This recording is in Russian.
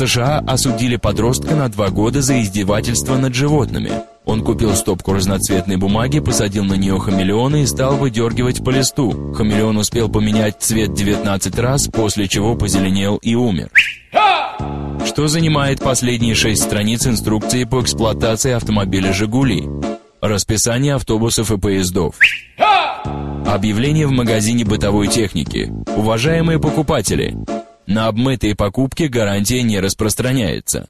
США осудили подростка на два года за издевательство над животными. Он купил стопку разноцветной бумаги, посадил на нее хамелеона и стал выдергивать по листу. Хамелеон успел поменять цвет 19 раз, после чего позеленел и умер. Что занимает последние шесть страниц инструкции по эксплуатации автомобиля «Жигули»? Расписание автобусов и поездов. Объявление в магазине бытовой техники. Уважаемые покупатели, на обмытые покупки гарантия не распространяется.